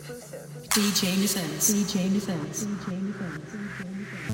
Exclusive. DJ Defense. DJ Defense. DJ Defense.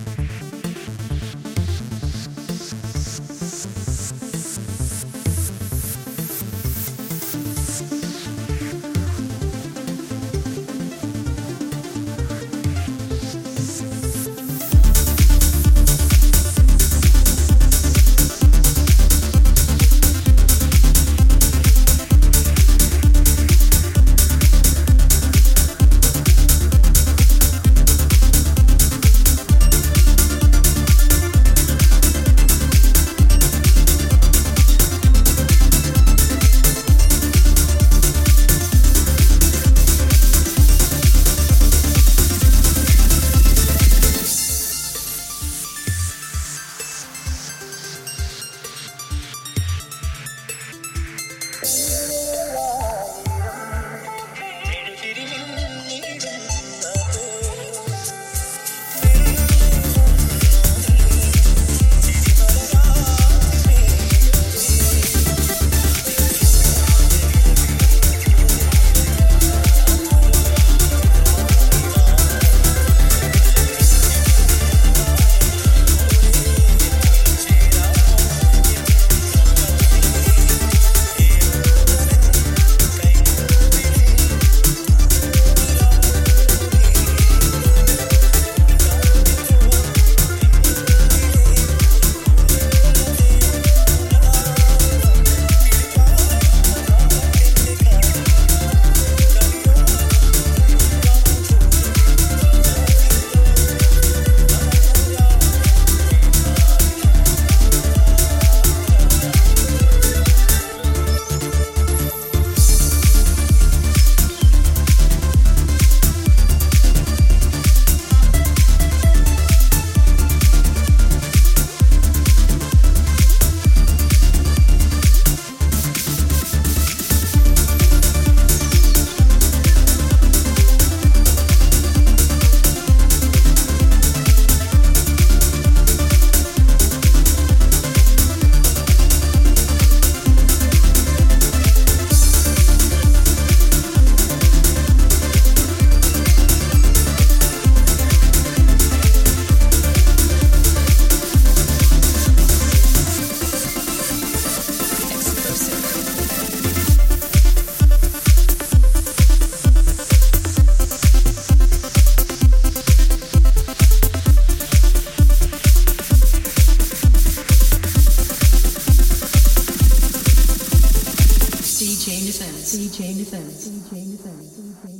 Yeah. DJ Defense. DJ Defense. DJ Defense.